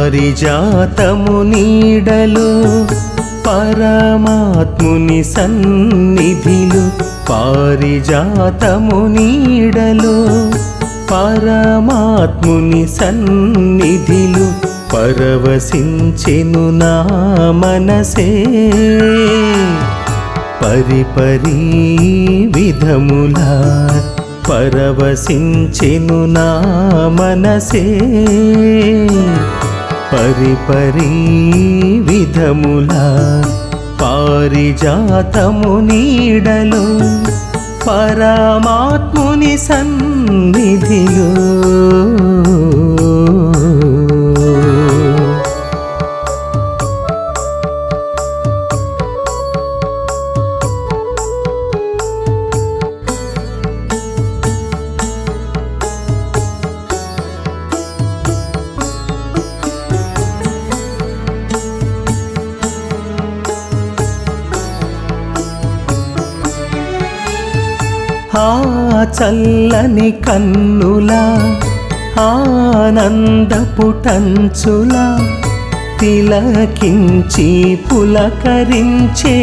పారిజాతము నీడలు పరమాత్ముని సన్నిధిలు పారిజాతము నీడలు పరమాత్ముని సన్నిధిలు పరవశించెను నా మనసే. పరిపరీ విధములా పరవశించెను నా మనసే. పరిపరి విధములా పారిజాతము నీడలు పరమాత్ముని సన్నిధిలో ఆ చల్లని కన్నులా ఆనందపుటంచులా తిలకించి పులకరించే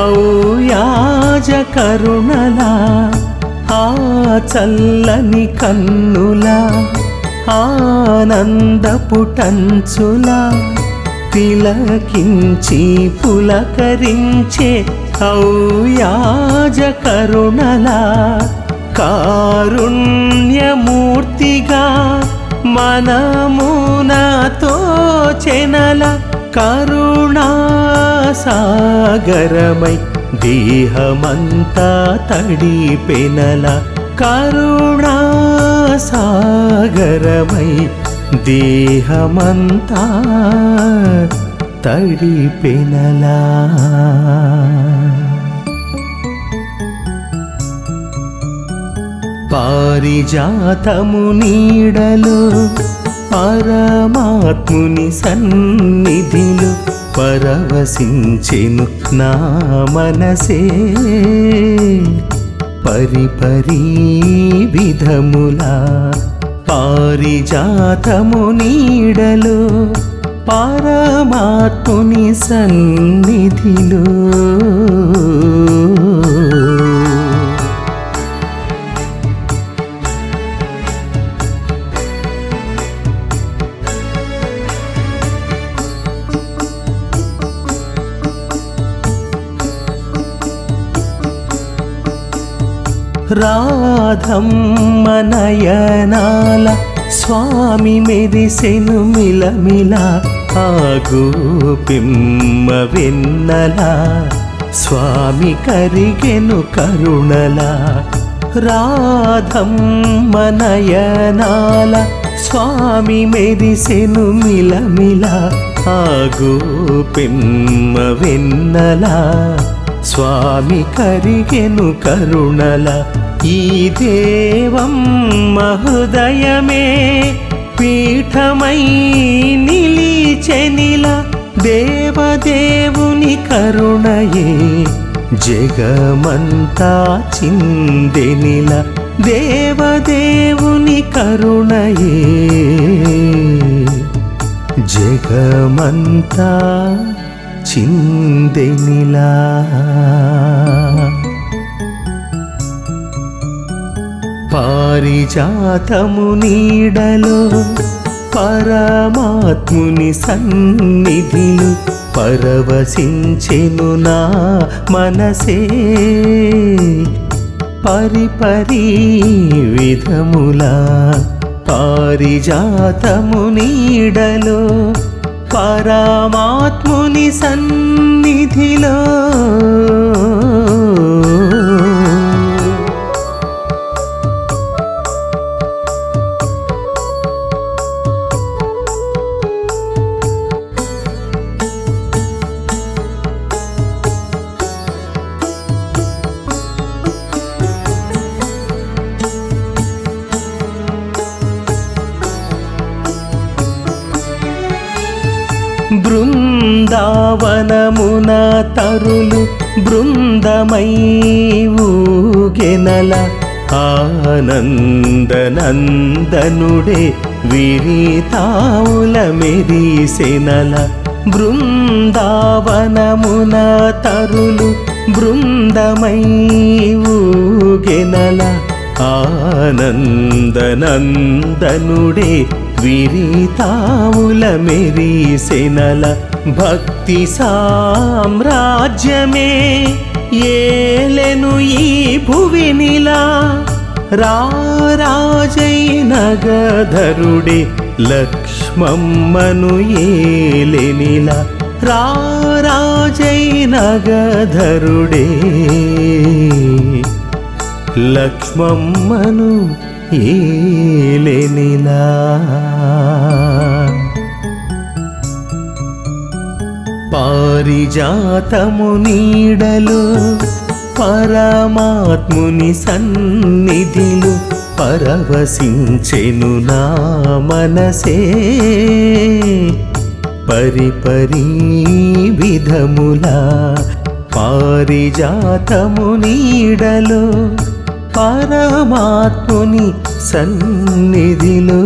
ఔయాజ కరుణలా ఆ చల్లని కన్నులా ఆనందపుటంచులా తిలకించి పులకరించే కరుణలా కారుణ్యమూర్తిగా మనమునతో చెనల కరుణాసాగరమై దేహమంతా తడిపెనల కరుణాసాగరమై దేహమంతా తడి పెనలా. పారిజాతము నీడలో పరమాత్ముని సన్నిధిలో పరవశించెను నా మనసే. పరిపరీ విధములా పారిజాతము నీడలో పరమాత్ముని సన్నిధిలో రాధమ్మ నయనాల స్వామి మెరిసెను మిలమిల ఆగు పిమ్మ వెన్నల. స్వామి కరిగెను కరుణల రాధమ్మ నయనాల. స్వామి మెరిసెను మిలమిల ఆగు పిమ్మ వెన్నల. స్వామి కరిగెను కరుణలా ఈ దేవం మహృదయమే పీఠమై నిలిచెనిల దేవదేవుని కరుణయే. జగమంతా చిందెనిల దేవదేవుని కరుణయే. జగమంతా చిందెనిలా పారిజాతము నీడలో పరమాత్ముని సన్నిధిలు పరవశించెను నా మనసే. పరిపరి విధములా పారిజాతము నీడలో పరమాత్ముని సన్నిధిలో బృందావనమున తరులు బృందమై ఊగెనల. ఆనందనందనుడే విరితావుల మెరీసెనల బృందావనమున తరులు బృందమై ఊగెనల. ఆనందనందనుడే విరితావుల మెరీసెనల భక్తి సామ్రాజ్యమే. ఏలెను ఈ భువినిలా రారాజై నగధరుడే లక్ష్మమ్మను ఏలెనిల రారాజై నగధరుడే లక్ష్మమ్మను ఏలెనిలా. పారిజాతము నీడలు పరమాత్ముని సన్నిధిలు పరవశించెను నా మనసే. పరిపరీ విధములా పారిజాతము నీడలో పరమాత్ముని సన్నిధిలో.